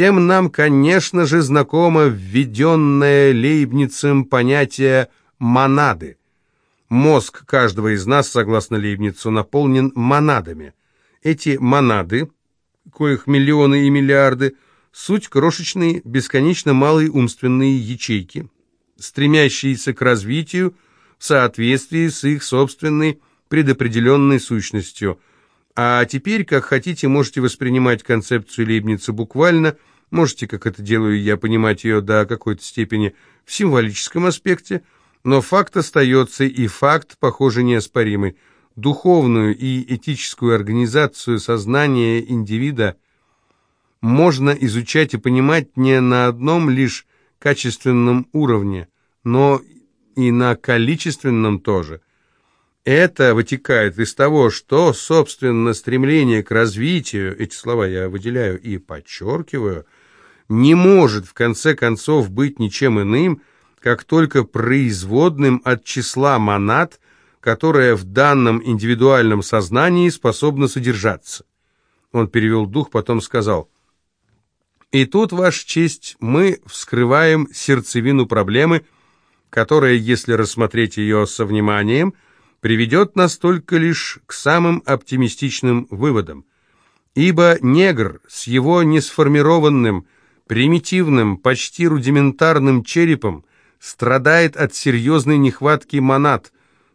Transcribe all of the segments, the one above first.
Всем нам, конечно же, знакомо введенное Лейбницем понятие «монады». Мозг каждого из нас, согласно Лейбницу, наполнен монадами. Эти монады, коих миллионы и миллиарды, суть крошечные, бесконечно малые умственные ячейки, стремящиеся к развитию в соответствии с их собственной предопределенной сущностью. А теперь, как хотите, можете воспринимать концепцию Лейбница буквально, можете, как это делаю я, понимать ее до какой-то степени в символическом аспекте, но факт остается, и факт, похоже, неоспоримый. Духовную и этическую организацию сознания индивида можно изучать и понимать не на одном лишь качественном уровне, но и на количественном тоже. Это вытекает из того, что, собственно, стремление к развитию, эти слова я выделяю и подчеркиваю, не может в конце концов быть ничем иным, как только производным от числа монад, которое в данном индивидуальном сознании способно содержаться. Он перевел дух, потом сказал, «И тут, Ваша честь, мы вскрываем сердцевину проблемы, которая, если рассмотреть ее со вниманием, приведет нас только лишь к самым оптимистичным выводам. Ибо негр с его несформированным, примитивным, почти рудиментарным черепом страдает от серьезной нехватки монад,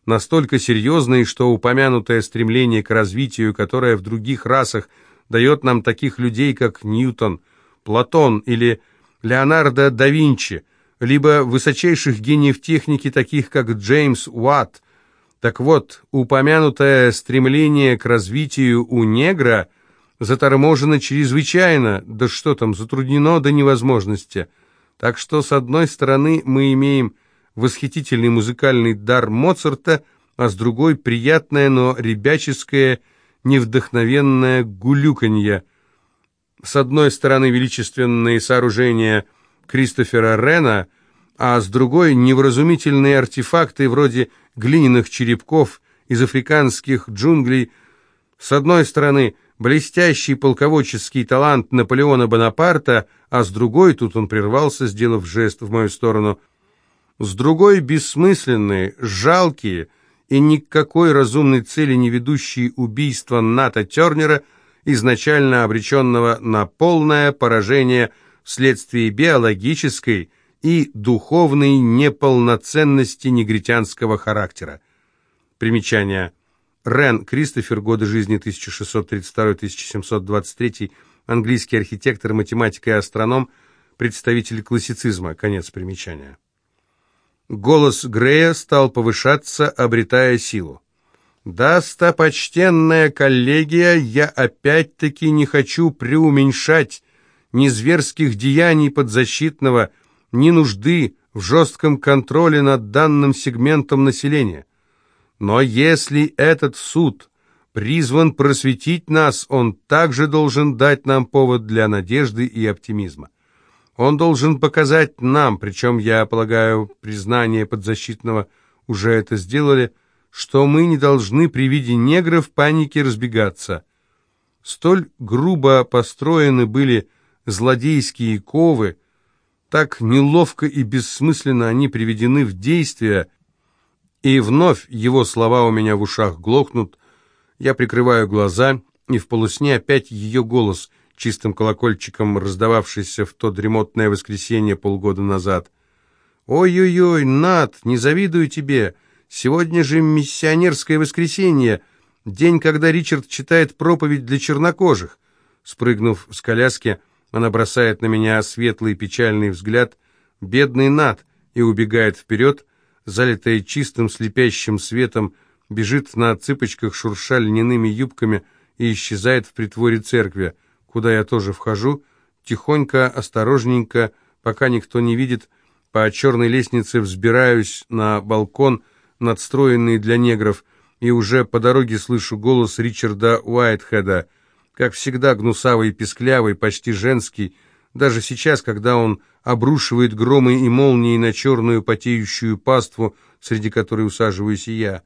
настолько серьезной, что упомянутое стремление к развитию, которое в других расах дает нам таких людей, как Ньютон, Платон или Леонардо да Винчи, либо высочайших гениев техники, таких как Джеймс Уатт. Так вот, упомянутое стремление к развитию у негра заторможено чрезвычайно, да что там, затруднено до невозможности – так что, с одной стороны, мы имеем восхитительный музыкальный дар Моцарта, а с другой — приятное, но ребяческое, невдохновенное гулюканье. С одной стороны, величественные сооружения Кристофера Рена, а с другой — невразумительные артефакты вроде глиняных черепков из африканских джунглей. С одной стороны — блестящий полководческий талант Наполеона Бонапарта, а с другой, тут он прервался, сделав жест в мою сторону, с другой бессмысленные, жалкие и никакой разумной цели не ведущие убийства Ната Тернера, изначально обреченного на полное поражение вследствие биологической и духовной неполноценности негритянского характера. Примечание – Рен Кристофер, годы жизни 1632-1723, английский архитектор, математик и астроном, представитель классицизма. Конец примечания. Голос Грея стал повышаться, обретая силу. «Достопочтенная коллегия, я опять-таки не хочу преуменьшать ни зверских деяний подзащитного, ни нужды в жестком контроле над данным сегментом населения». Но если этот суд призван просветить нас, он также должен дать нам повод для надежды и оптимизма. Он должен показать нам, причем, я полагаю, признание подзащитного уже это сделали, что мы не должны при виде негров паники разбегаться. Столь грубо построены были злодейские ковы, так неловко и бессмысленно они приведены в действие, и вновь его слова у меня в ушах глохнут. Я прикрываю глаза, и в полусне опять ее голос, чистым колокольчиком раздававшийся в то дремотное воскресенье полгода назад. «Ой-ой-ой, Над, не завидую тебе! Сегодня же миссионерское воскресенье, день, когда Ричард читает проповедь для чернокожих». Спрыгнув с коляски, она бросает на меня светлый печальный взгляд, бедный Над, и убегает вперед, залитая чистым слепящим светом, бежит на цыпочках, шурша льняными юбками и исчезает в притворе церкви, куда я тоже вхожу, тихонько, осторожненько, пока никто не видит, по черной лестнице взбираюсь на балкон, надстроенный для негров, и уже по дороге слышу голос Ричарда Уайтхеда, как всегда гнусавый и песклявый, почти женский, даже сейчас, когда он обрушивает громы и молнии на черную потеющую паству, среди которой усаживаюсь и я.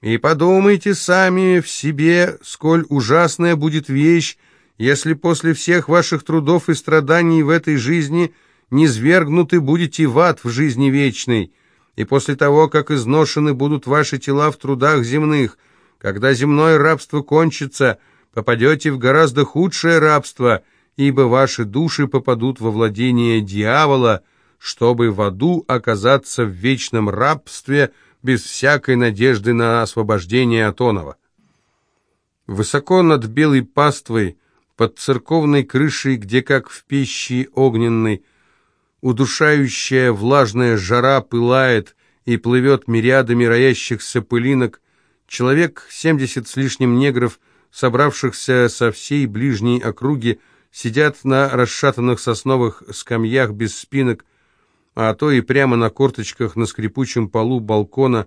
И подумайте сами в себе, сколь ужасная будет вещь, если после всех ваших трудов и страданий в этой жизни низвергнуты будете в ад в жизни вечной, и после того, как изношены будут ваши тела в трудах земных, когда земное рабство кончится, попадете в гораздо худшее рабство, ибо ваши души попадут во владение дьявола, чтобы в аду оказаться в вечном рабстве без всякой надежды на освобождение от. Высоко над белой паствой, под церковной крышей, где, как в пещи огненной, удушающая влажная жара пылает и плывет мириадами роящихся пылинок, человек, семьдесят с лишним негров, собравшихся со всей ближней округи, сидят на расшатанных сосновых скамьях без спинок, а то и прямо на корточках на скрипучем полу балкона.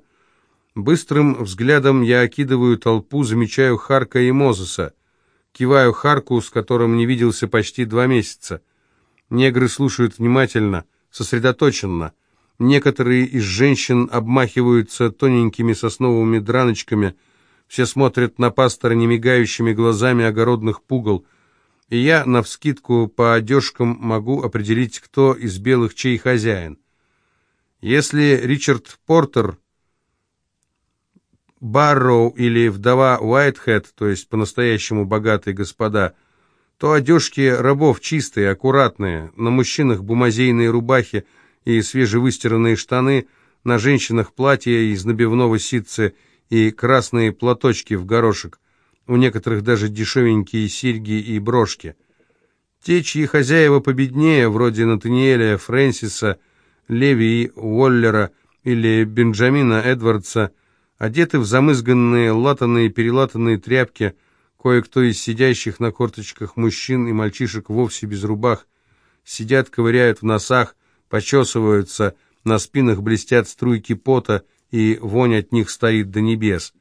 Быстрым взглядом я окидываю толпу, замечаю Харка и Мозеса. Киваю Харку, с которым не виделся почти два месяца. Негры слушают внимательно, сосредоточенно. Некоторые из женщин обмахиваются тоненькими сосновыми драночками, все смотрят на пастора немигающими глазами огородных пугал, и я, навскидку по одежкам, могу определить, кто из белых чей хозяин. Если Ричард Портер, Барроу или вдова Уайтхед, то есть по-настоящему богатые господа, то одежки рабов чистые, аккуратные, на мужчинах бумазейные рубахи и свежевыстиранные штаны, на женщинах платья из набивного ситца и красные платочки в горошек, у некоторых даже дешевенькие серьги и брошки. Те, чьи хозяева победнее, вроде Натаниэля Фрэнсиса, Леви Уоллера или Бенджамина Эдвардса, одеты в замызганные, латанные, перелатанные тряпки – Кое-кто из сидящих на корточках мужчин и мальчишек вовсе без рубах сидят, ковыряют в носах, почесываются, на спинах блестят струйки пота, и вонь от них стоит до небес.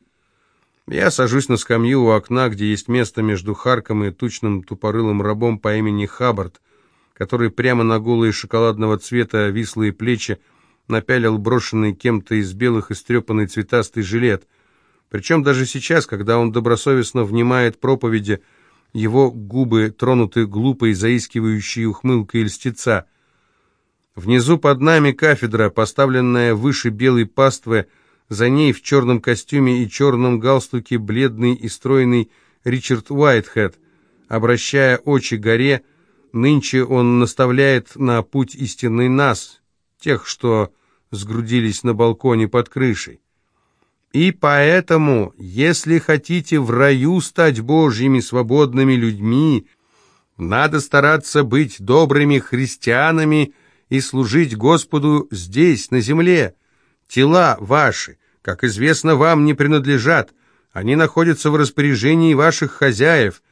Я сажусь на скамью у окна, где есть место между Харком и тучным тупорылым рабом по имени Хаббард, который прямо на голые шоколадного цвета вислые плечи напялил брошенный кем-то из белых истрепанный цветастый жилет — причем даже сейчас, когда он добросовестно внимает проповеди, его губы тронуты глупой, заискивающей ухмылкой льстеца. Внизу под нами кафедра, поставленная выше белой паствы, за ней в черном костюме и черном галстуке бледный и стройный Ричард Уайтхед. Обращая очи горе, нынче он наставляет на путь истинный нас, тех, что сгрудились на балконе под крышей. И поэтому, если хотите в раю стать Божьими свободными людьми, надо стараться быть добрыми христианами и служить Господу здесь, на земле. Тела ваши, как известно, вам не принадлежат, они находятся в распоряжении ваших хозяев,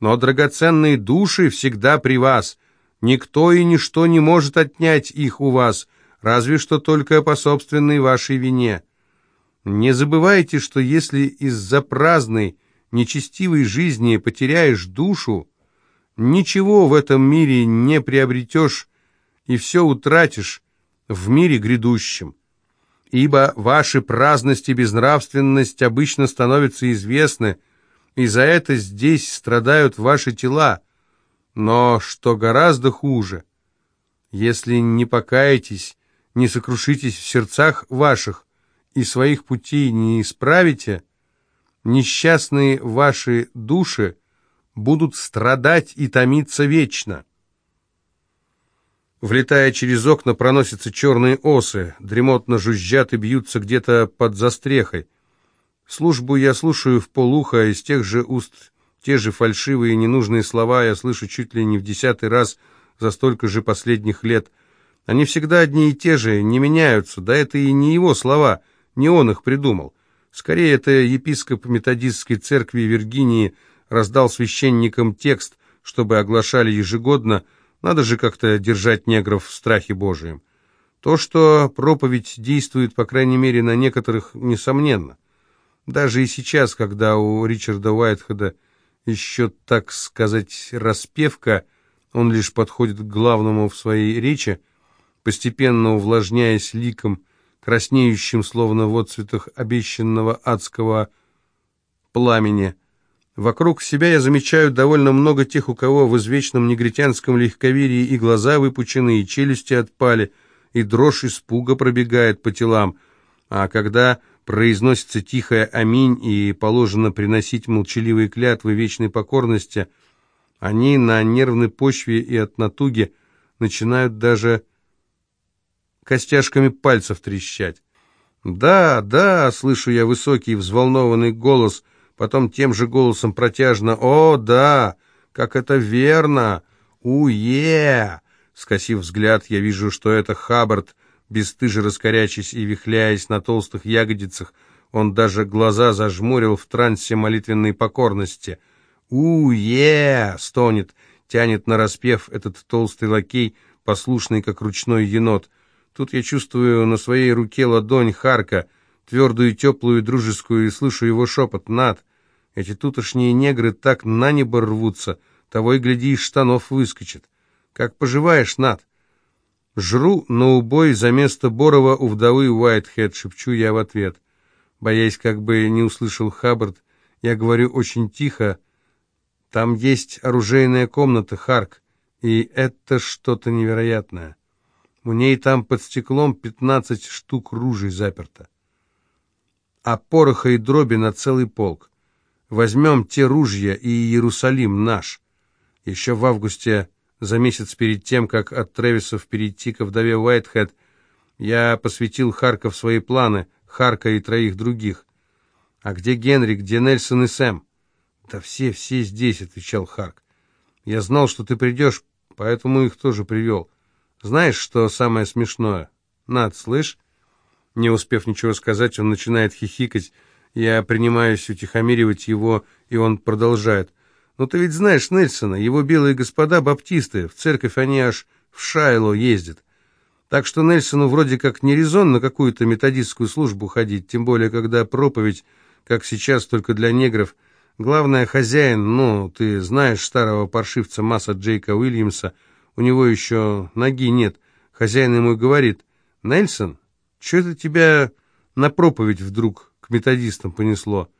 но драгоценные души всегда при вас. Никто и ничто не может отнять их у вас, разве что только по собственной вашей вине». Не забывайте, что если из-за праздной, нечестивой жизни потеряешь душу, ничего в этом мире не приобретешь и все утратишь в мире грядущем. Ибо ваши праздность и безнравственность обычно становятся известны, и за это здесь страдают ваши тела. Но что гораздо хуже, если не покаетесь, не сокрушитесь в сердцах ваших, и своих путей не исправите, несчастные ваши души будут страдать и томиться вечно. Влетая через окна, проносятся черные осы, дремотно жужжат и бьются где-то под застрехой. Службу я слушаю в полуха, из тех же уст те же фальшивые ненужные слова я слышу чуть ли не в десятый раз за столько же последних лет. Они всегда одни и те же, не меняются, да это и не его слова — не он их придумал. Скорее, это епископ методистской церкви Виргинии раздал священникам текст, чтобы оглашали ежегодно, надо же как-то держать негров в страхе Божием. То, что проповедь действует, по крайней мере, на некоторых, несомненно. Даже и сейчас, когда у Ричарда Уайтхеда еще, так сказать, распевка, он лишь подходит к главному в своей речи, постепенно увлажняясь ликом, краснеющим, словно в отцветах обещанного адского пламени. Вокруг себя я замечаю довольно много тех, у кого в извечном негритянском легковерии и глаза выпучены, и челюсти отпали, и дрожь испуга пробегает по телам. А когда произносится тихое «Аминь» и положено приносить молчаливые клятвы вечной покорности, они на нервной почве и от натуги начинают даже костяшками пальцев трещать. «Да, да», — слышу я высокий взволнованный голос, потом тем же голосом протяжно «О, да, как это верно! Уе!» Скосив взгляд, я вижу, что это Хаббард, бесстыже раскорячись и вихляясь на толстых ягодицах, он даже глаза зажмурил в трансе молитвенной покорности. «У-е!» — стонет, тянет на распев этот толстый лакей, послушный, как ручной енот — Тут я чувствую на своей руке ладонь Харка, твердую, теплую, дружескую, и слышу его шепот. «Над, эти тутошние негры так на небо рвутся, того и гляди, из штанов выскочит. Как поживаешь, Над?» «Жру на убой за место Борова у вдовы Уайтхед», — шепчу я в ответ. Боясь, как бы не услышал Хаббард, я говорю очень тихо. «Там есть оружейная комната, Харк, и это что-то невероятное». У ней там под стеклом пятнадцать штук ружей заперто. А пороха и дроби на целый полк. Возьмем те ружья, и Иерусалим наш. Еще в августе, за месяц перед тем, как от Тревисов перейти ко вдове Уайтхед, я посвятил Харков свои планы, Харка и троих других. «А где Генри, где Нельсон и Сэм?» «Да все, все здесь», — отвечал Харк. «Я знал, что ты придешь, поэтому их тоже привел. Знаешь, что самое смешное? Над, слышь?» Не успев ничего сказать, он начинает хихикать. Я принимаюсь утихомиривать его, и он продолжает. «Ну ты ведь знаешь Нельсона, его белые господа баптисты, в церковь они аж в Шайло ездят. Так что Нельсону вроде как не резон на какую-то методистскую службу ходить, тем более, когда проповедь, как сейчас, только для негров. Главное, хозяин, ну, ты знаешь старого паршивца Масса Джейка Уильямса, у него еще ноги нет. Хозяин ему говорит, «Нельсон, что это тебя на проповедь вдруг к методистам понесло?»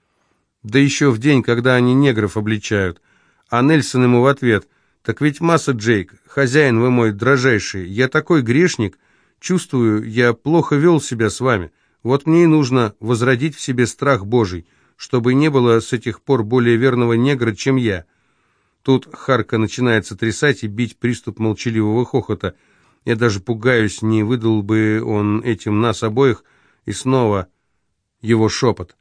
Да еще в день, когда они негров обличают. А Нельсон ему в ответ, «Так ведь масса, Джейк, хозяин вы мой дрожайший, я такой грешник, чувствую, я плохо вел себя с вами. Вот мне и нужно возродить в себе страх Божий, чтобы не было с этих пор более верного негра, чем я». Тут Харка начинает сотрясать и бить приступ молчаливого хохота. Я даже пугаюсь, не выдал бы он этим нас обоих, и снова его шепот.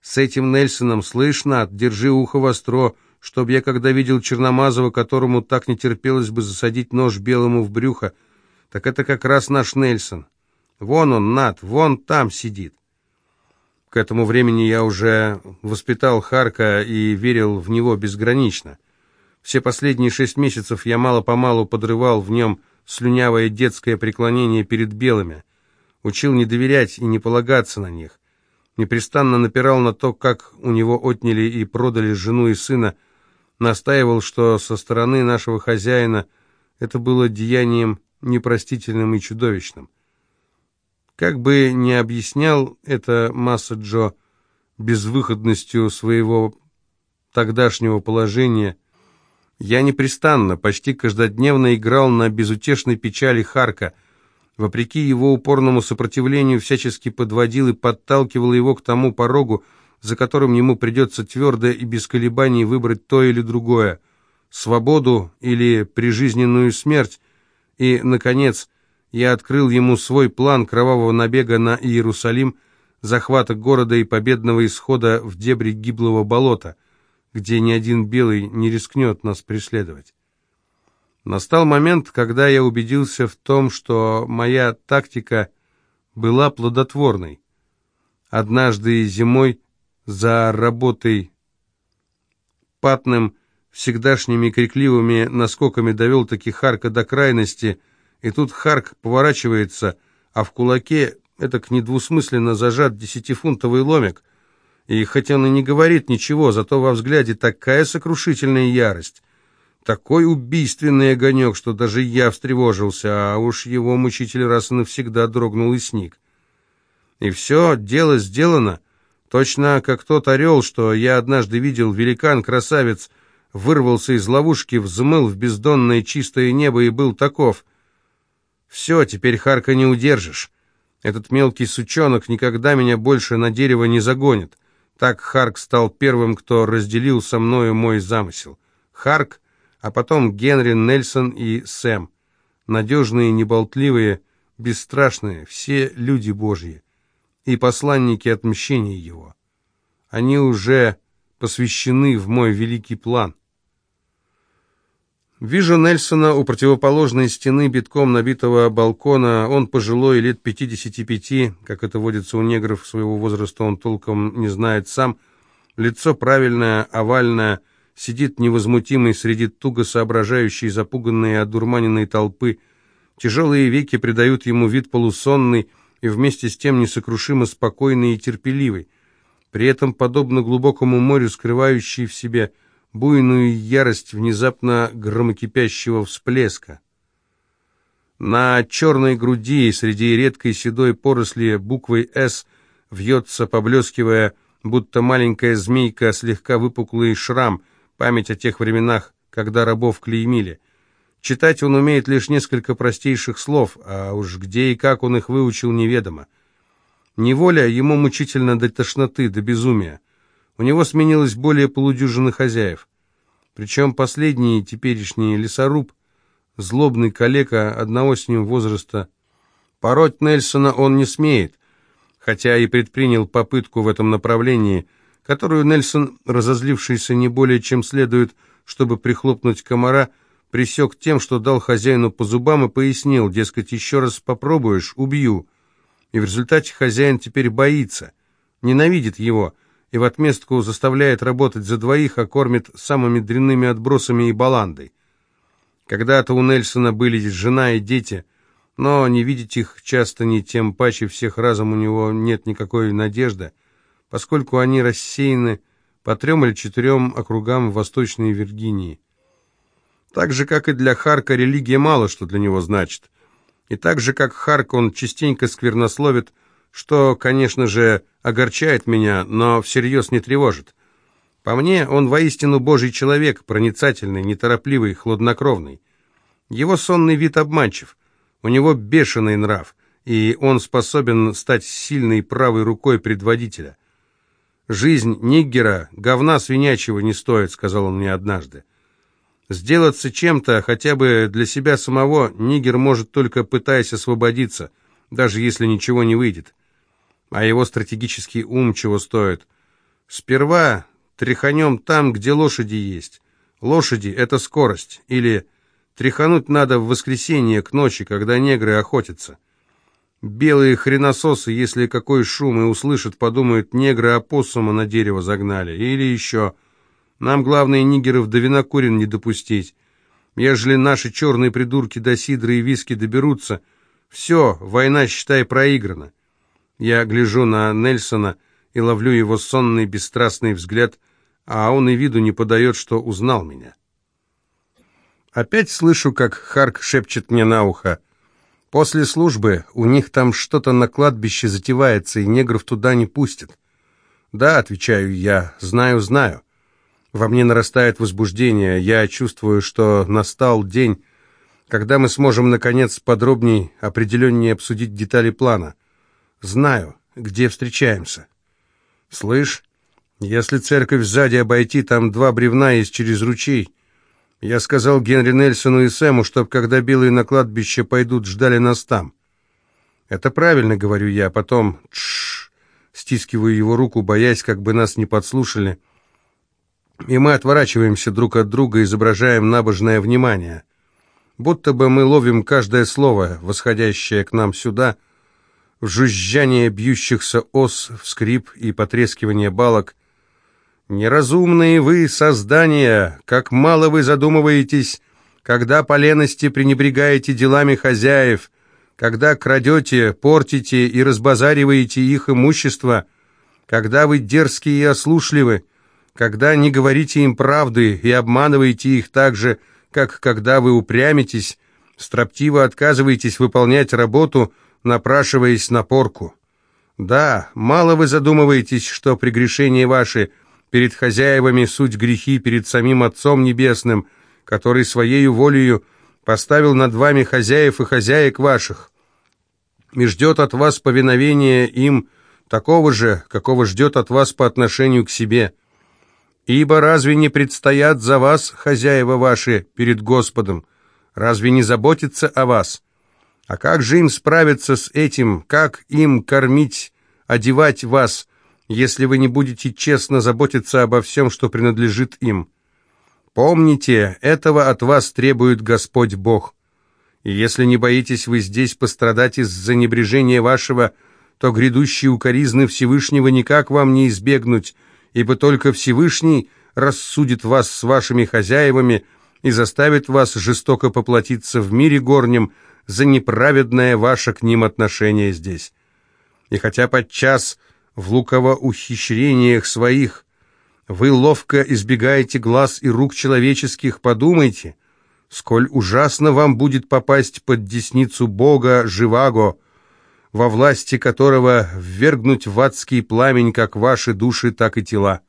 «С этим Нельсоном, слышь, Над, держи ухо востро, чтоб я, когда видел Черномазова, которому так не терпелось бы засадить нож белому в брюхо, так это как раз наш Нельсон. Вон он, Над, вон там сидит». К этому времени я уже воспитал Харка и верил в него безгранично. Все последние шесть месяцев я мало-помалу подрывал в нем слюнявое детское преклонение перед белыми, учил не доверять и не полагаться на них, непрестанно напирал на то, как у него отняли и продали жену и сына, настаивал, что со стороны нашего хозяина это было деянием непростительным и чудовищным. Как бы ни объяснял это Масса Джо безвыходностью своего тогдашнего положения, я непрестанно, почти каждодневно играл на безутешной печали Харка. Вопреки его упорному сопротивлению, всячески подводил и подталкивал его к тому порогу, за которым ему придется твердо и без колебаний выбрать то или другое — свободу или прижизненную смерть. И, наконец, я открыл ему свой план кровавого набега на Иерусалим, захвата города и победного исхода в дебри гиблого болота — где ни один белый не рискнет нас преследовать. Настал момент, когда я убедился в том, что моя тактика была плодотворной. Однажды зимой за работой патным, всегдашними крикливыми наскоками довел таки Харка до крайности, и тут Харк поворачивается, а в кулаке этак недвусмысленно зажат десятифунтовый ломик, и хотя он и не говорит ничего, зато во взгляде такая сокрушительная ярость, такой убийственный огонек, что даже я встревожился, а уж его мучитель раз и навсегда дрогнул и сник. И все, дело сделано. Точно как тот орел, что я однажды видел, великан-красавец, вырвался из ловушки, взмыл в бездонное чистое небо и был таков. Все, теперь Харка не удержишь. Этот мелкий сучонок никогда меня больше на дерево не загонит. Так Харк стал первым, кто разделил со мною мой замысел. Харк, а потом Генри, Нельсон и Сэм. Надежные, неболтливые, бесстрашные, все люди Божьи. И посланники отмщения его. Они уже посвящены в мой великий план. Вижу Нельсона у противоположной стены битком набитого балкона. Он пожилой, лет 55, как это водится у негров своего возраста, он толком не знает сам. Лицо правильное, овальное, сидит невозмутимый среди туго соображающей, запуганной и одурманенной толпы. Тяжелые веки придают ему вид полусонный и вместе с тем несокрушимо спокойный и терпеливый. При этом, подобно глубокому морю, скрывающий в себе – буйную ярость внезапно громокипящего всплеска. На черной груди среди редкой седой поросли буквой «С» вьется, поблескивая, будто маленькая змейка, слегка выпуклый шрам, память о тех временах, когда рабов клеймили. Читать он умеет лишь несколько простейших слов, а уж где и как он их выучил, неведомо. Неволя ему мучительно до тошноты, до безумия. У него сменилось более полудюжины хозяев. Причем последний теперешний лесоруб, злобный калека одного с ним возраста. Пороть Нельсона он не смеет, хотя и предпринял попытку в этом направлении, которую Нельсон, разозлившийся не более чем следует, чтобы прихлопнуть комара, пресек тем, что дал хозяину по зубам и пояснил, дескать, еще раз попробуешь, убью. И в результате хозяин теперь боится, ненавидит его, и в отместку заставляет работать за двоих, а кормит самыми дрянными отбросами и баландой. Когда-то у Нельсона были жена и дети, но не видеть их часто не тем паче всех разом у него нет никакой надежды, поскольку они рассеяны по трем или четырем округам Восточной Виргинии. Так же, как и для Харка, религия мало что для него значит. И так же, как Харк, он частенько сквернословит, что, конечно же, огорчает меня, но всерьез не тревожит. По мне, он воистину божий человек, проницательный, неторопливый, хладнокровный. Его сонный вид обманчив, у него бешеный нрав, и он способен стать сильной правой рукой предводителя. «Жизнь Ниггера говна свинячьего не стоит», — сказал он мне однажды. «Сделаться чем-то, хотя бы для себя самого, Нигер может только пытаясь освободиться, даже если ничего не выйдет а его стратегический ум чего стоит. Сперва тряханем там, где лошади есть. Лошади — это скорость. Или тряхануть надо в воскресенье к ночи, когда негры охотятся. Белые хренососы, если какой шум и услышат, подумают, негры опоссума на дерево загнали. Или еще, нам главное нигеров до винокурен не допустить. Ежели наши черные придурки до сидры и виски доберутся, все, война, считай, проиграна. Я гляжу на Нельсона и ловлю его сонный, бесстрастный взгляд, а он и виду не подает, что узнал меня. Опять слышу, как Харк шепчет мне на ухо. После службы у них там что-то на кладбище затевается, и негров туда не пустят. Да, отвечаю я, знаю, знаю. Во мне нарастает возбуждение, я чувствую, что настал день, когда мы сможем, наконец, подробней, определеннее обсудить детали плана. Знаю, где встречаемся. Слышь, если церковь сзади обойти, там два бревна есть через ручей. Я сказал Генри Нельсону и Сэму, чтоб, когда белые на кладбище пойдут, ждали нас там. Это правильно, говорю я, потом тш, стискиваю его руку, боясь, как бы нас не подслушали. И мы отворачиваемся друг от друга, изображаем набожное внимание. Будто бы мы ловим каждое слово, восходящее к нам сюда — в жужжание бьющихся ос, в скрип и потрескивание балок. «Неразумные вы создания, как мало вы задумываетесь, когда по лености пренебрегаете делами хозяев, когда крадете, портите и разбазариваете их имущество, когда вы дерзкие и ослушливы, когда не говорите им правды и обманываете их так же, как когда вы упрямитесь, строптиво отказываетесь выполнять работу, напрашиваясь на порку. Да, мало вы задумываетесь, что прегрешения ваши перед хозяевами суть грехи перед самим Отцом Небесным, который своею волею поставил над вами хозяев и хозяек ваших, и ждет от вас повиновения им такого же, какого ждет от вас по отношению к себе. Ибо разве не предстоят за вас хозяева ваши перед Господом? Разве не заботится о вас? А как же им справиться с этим? Как им кормить, одевать вас, если вы не будете честно заботиться обо всем, что принадлежит им? Помните, этого от вас требует Господь Бог. И если не боитесь вы здесь пострадать из-за небрежения вашего, то грядущие укоризны Всевышнего никак вам не избегнуть, ибо только Всевышний рассудит вас с вашими хозяевами и заставит вас жестоко поплатиться в мире горнем за неправедное ваше к ним отношение здесь. И хотя подчас в луково ухищрениях своих вы ловко избегаете глаз и рук человеческих, подумайте, сколь ужасно вам будет попасть под десницу Бога Живаго, во власти которого ввергнуть в адский пламень как ваши души, так и тела.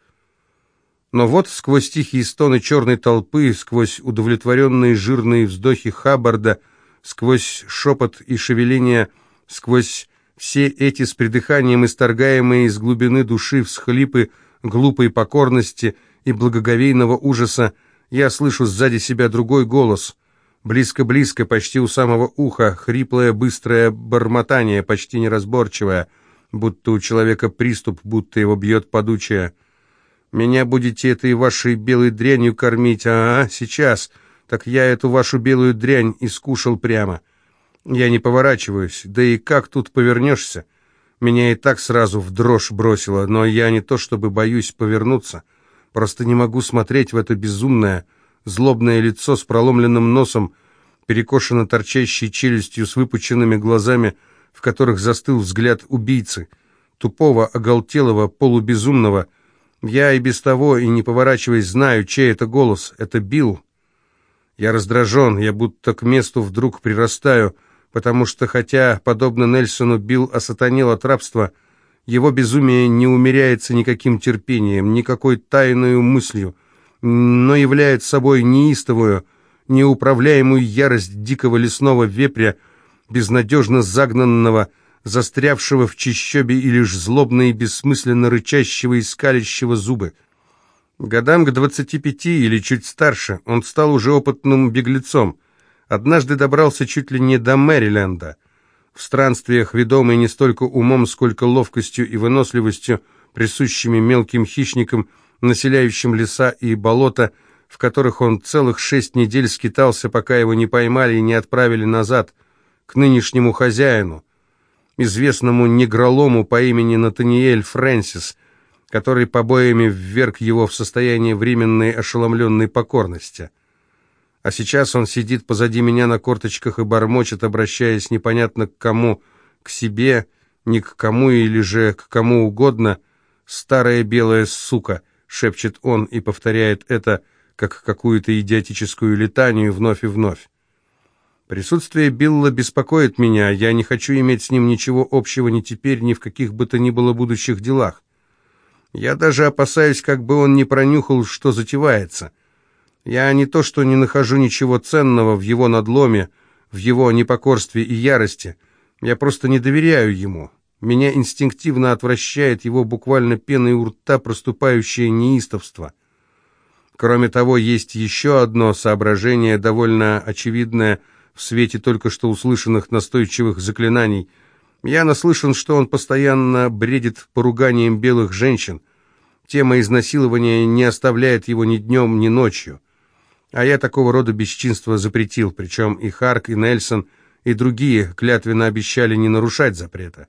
Но вот сквозь тихие стоны черной толпы, сквозь удовлетворенные жирные вздохи Хаббарда, сквозь шепот и шевеление, сквозь все эти с придыханием исторгаемые из глубины души всхлипы глупой покорности и благоговейного ужаса, я слышу сзади себя другой голос. Близко-близко, почти у самого уха, хриплое, быстрое бормотание, почти неразборчивое, будто у человека приступ, будто его бьет подучая. «Меня будете этой вашей белой дрянью кормить, а, -а сейчас. Так я эту вашу белую дрянь искушал прямо. Я не поворачиваюсь, да и как тут повернешься?» Меня и так сразу в дрожь бросило, но я не то чтобы боюсь повернуться, просто не могу смотреть в это безумное, злобное лицо с проломленным носом, перекошено торчащей челюстью с выпученными глазами, в которых застыл взгляд убийцы, тупого, оголтелого, полубезумного. Я и без того, и не поворачиваясь, знаю, чей это голос. Это Билл. Я раздражен, я будто к месту вдруг прирастаю, потому что, хотя, подобно Нельсону, Билл осатанел от рабства, его безумие не умеряется никаким терпением, никакой тайной мыслью, но являет собой неистовую, неуправляемую ярость дикого лесного вепря, безнадежно загнанного, застрявшего в чищобе и лишь злобно и бессмысленно рычащего и скалящего зубы. Годам к двадцати пяти или чуть старше он стал уже опытным беглецом. Однажды добрался чуть ли не до Мэриленда. В странствиях, ведомый не столько умом, сколько ловкостью и выносливостью, присущими мелким хищникам, населяющим леса и болота, в которых он целых шесть недель скитался, пока его не поймали и не отправили назад, к нынешнему хозяину, известному негролому по имени Натаниэль Фрэнсис, который побоями вверг его в состояние временной ошеломленной покорности. А сейчас он сидит позади меня на корточках и бормочет, обращаясь непонятно к кому, к себе, ни к кому или же к кому угодно, «старая белая сука», шепчет он и повторяет это, как какую-то идиотическую летанию вновь и вновь. Присутствие Билла беспокоит меня, я не хочу иметь с ним ничего общего ни теперь, ни в каких бы то ни было будущих делах. Я даже опасаюсь, как бы он не пронюхал, что затевается. Я не то что не нахожу ничего ценного в его надломе, в его непокорстве и ярости, я просто не доверяю ему. Меня инстинктивно отвращает его буквально пеной у рта проступающее неистовство. Кроме того, есть еще одно соображение, довольно очевидное в свете только что услышанных настойчивых заклинаний. Я наслышан, что он постоянно бредит поруганием белых женщин. Тема изнасилования не оставляет его ни днем, ни ночью. А я такого рода бесчинства запретил, причем и Харк, и Нельсон, и другие клятвенно обещали не нарушать запрета.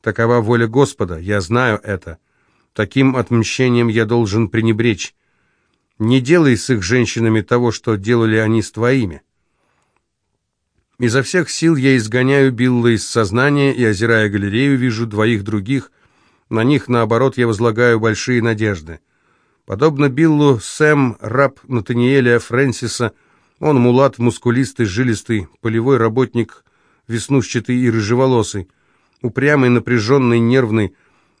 Такова воля Господа, я знаю это. Таким отмщением я должен пренебречь. Не делай с их женщинами того, что делали они с твоими. Изо всех сил я изгоняю Билла из сознания и, озирая галерею, вижу двоих других. На них, наоборот, я возлагаю большие надежды. Подобно Биллу, Сэм, раб Натаниэля Фрэнсиса, он мулат, мускулистый, жилистый, полевой работник, веснушчатый и рыжеволосый. упрямый, напряженный, нервный.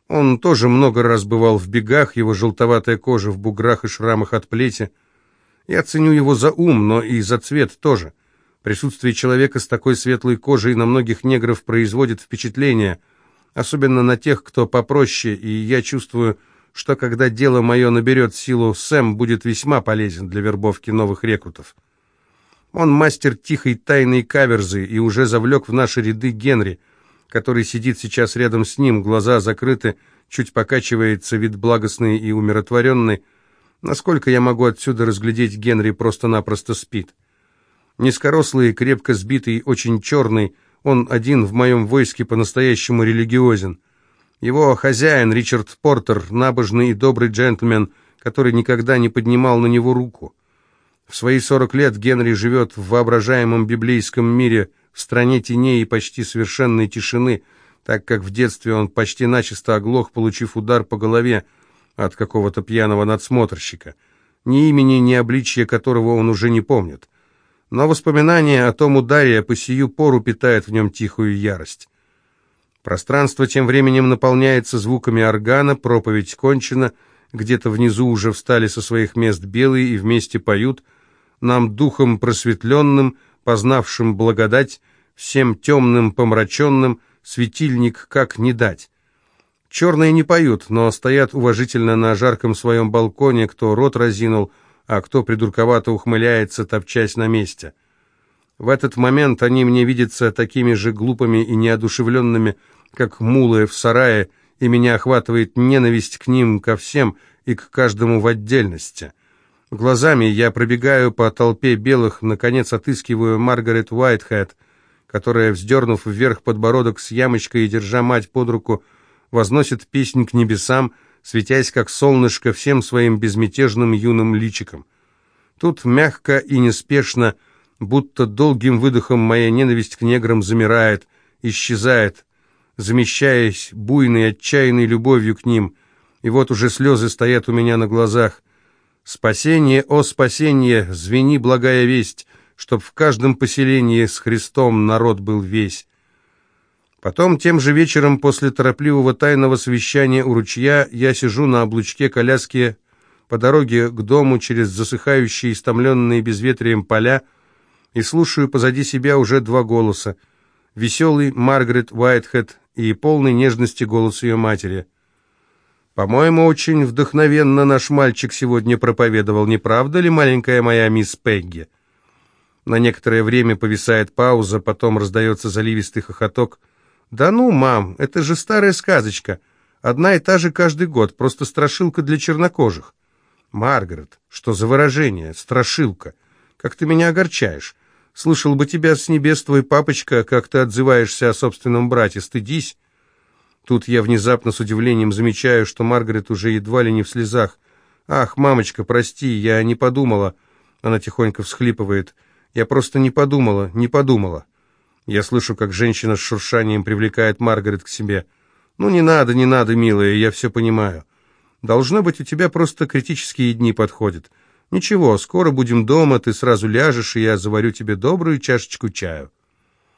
Он тоже много раз бывал в бегах, его желтоватая кожа в буграх и шрамах от плети. Я ценю его за ум, но и за цвет тоже. Присутствие человека с такой светлой кожей на многих негров производит впечатление, особенно на тех, кто попроще, и я чувствую, что когда дело мое наберет силу, Сэм будет весьма полезен для вербовки новых рекрутов. Он мастер тихой тайной каверзы и уже завлек в наши ряды Генри, который сидит сейчас рядом с ним, глаза закрыты, чуть покачивается, вид благостный и умиротворенный. Насколько я могу отсюда разглядеть, Генри просто-напросто спит. Низкорослый, крепко сбитый, очень черный, он один в моем войске по-настоящему религиозен. Его хозяин, Ричард Портер, набожный и добрый джентльмен, который никогда не поднимал на него руку. В свои сорок лет Генри живет в воображаемом библейском мире, в стране теней и почти совершенной тишины, так как в детстве он почти начисто оглох, получив удар по голове от какого-то пьяного надсмотрщика, ни имени, ни обличия которого он уже не помнит. Но воспоминание о том ударе по сию пору питает в нем тихую ярость. Пространство тем временем наполняется звуками органа, проповедь кончена, где-то внизу уже встали со своих мест белые и вместе поют – нам духом просветленным, познавшим благодать, всем темным, помраченным, светильник как не дать. Черные не поют, но стоят уважительно на жарком своем балконе, кто рот разинул, а кто придурковато ухмыляется, топчась на месте. В этот момент они мне видятся такими же глупыми и неодушевленными, как мулы в сарае, и меня охватывает ненависть к ним, ко всем и к каждому в отдельности. Глазами я пробегаю по толпе белых, наконец отыскиваю Маргарет Уайтхед, которая, вздернув вверх подбородок с ямочкой и держа мать под руку, возносит песнь к небесам, светясь как солнышко всем своим безмятежным юным личиком. Тут мягко и неспешно, будто долгим выдохом моя ненависть к неграм замирает, исчезает, замещаясь буйной, отчаянной любовью к ним, и вот уже слезы стоят у меня на глазах, Спасение, о спасение, звени благая весть, чтоб в каждом поселении с Христом народ был весь. Потом тем же вечером после торопливого тайного совещания у ручья я сижу на облучке коляски по дороге к дому через засыхающие, истомленные безветрием поля и слушаю позади себя уже два голоса. Веселый Маргарет Уайтхед и полный нежности голос ее матери – по-моему, очень вдохновенно наш мальчик сегодня проповедовал, не правда ли, маленькая моя мисс Пегги? На некоторое время повисает пауза, потом раздается заливистый хохоток. «Да ну, мам, это же старая сказочка. Одна и та же каждый год, просто страшилка для чернокожих». «Маргарет, что за выражение? Страшилка. Как ты меня огорчаешь. Слышал бы тебя с небес твой папочка, как ты отзываешься о собственном брате. Стыдись». Тут я внезапно с удивлением замечаю, что Маргарет уже едва ли не в слезах. «Ах, мамочка, прости, я не подумала». Она тихонько всхлипывает. «Я просто не подумала, не подумала». Я слышу, как женщина с шуршанием привлекает Маргарет к себе. «Ну, не надо, не надо, милая, я все понимаю. Должно быть, у тебя просто критические дни подходят. Ничего, скоро будем дома, ты сразу ляжешь, и я заварю тебе добрую чашечку чаю».